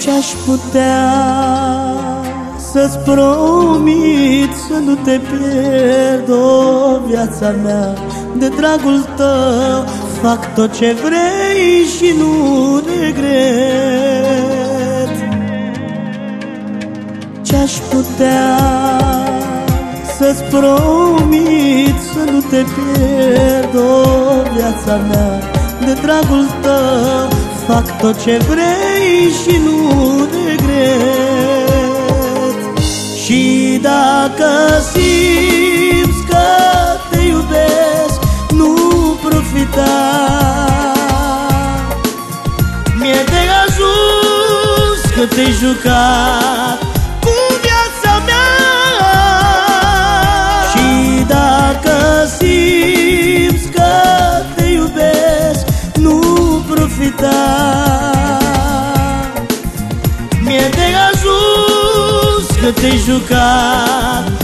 Ce-aș putea să-ți promit Să nu te pierd o viața mea. De dragul tău fac tot ce vrei și nu regret. Ce-aș putea să-ți promit Să nu te pierd o viața mea? De dragul tău fac tot ce vrei și nu regret Și dacă simți că te iubesc, nu profita. Mi-e de ajuns că te-ai jucat ajuns că te-ai jucat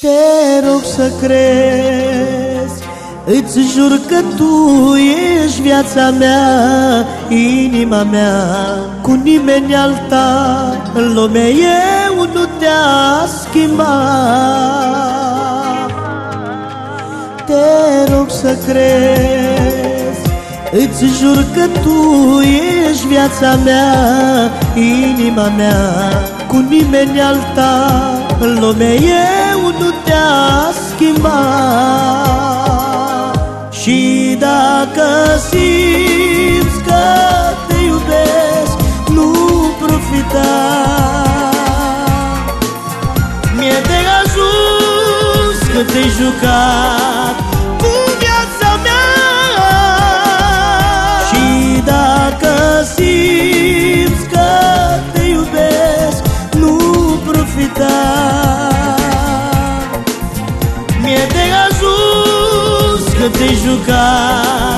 Te rog să crezi Îți jur că tu ești viața mea Inima mea. Cu nimeni alta În lume eu nu te-a schimbat. Te rog să crezi Îți jur că tu ești viața mea Inima mea. Cu nimeni alta În lume eu nu te-a schimbat. Și dacă simți că te iubesc Nu profita. Mi-e de ajuns că te-ai jucat de ajuns că te-ai jucat